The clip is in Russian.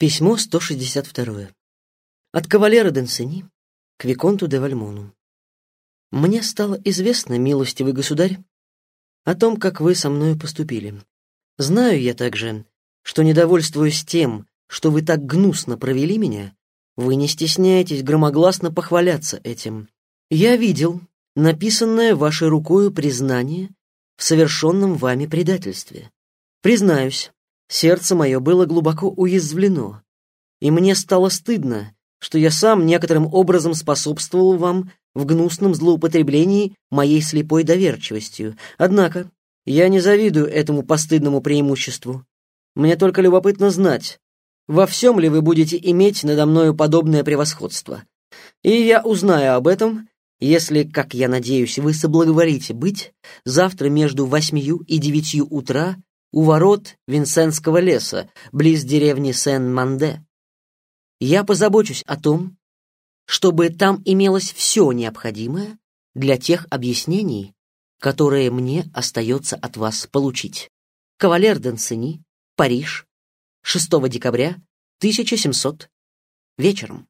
Письмо 162. От кавалера Денсени к Виконту де Вальмону. Мне стало известно, милостивый государь, о том, как вы со мною поступили. Знаю я также, что, недовольствуясь тем, что вы так гнусно провели меня, вы не стесняетесь громогласно похваляться этим. Я видел написанное вашей рукою признание в совершенном вами предательстве. Признаюсь, Сердце мое было глубоко уязвлено, и мне стало стыдно, что я сам некоторым образом способствовал вам в гнусном злоупотреблении моей слепой доверчивостью. Однако я не завидую этому постыдному преимуществу. Мне только любопытно знать, во всем ли вы будете иметь надо мною подобное превосходство. И я узнаю об этом, если, как я надеюсь, вы соблаговорите быть завтра между восьмию и девятью утра у ворот Винсентского леса, близ деревни Сен-Манде. Я позабочусь о том, чтобы там имелось все необходимое для тех объяснений, которые мне остается от вас получить. Кавалер Денсени, Париж, 6 декабря 1700, вечером.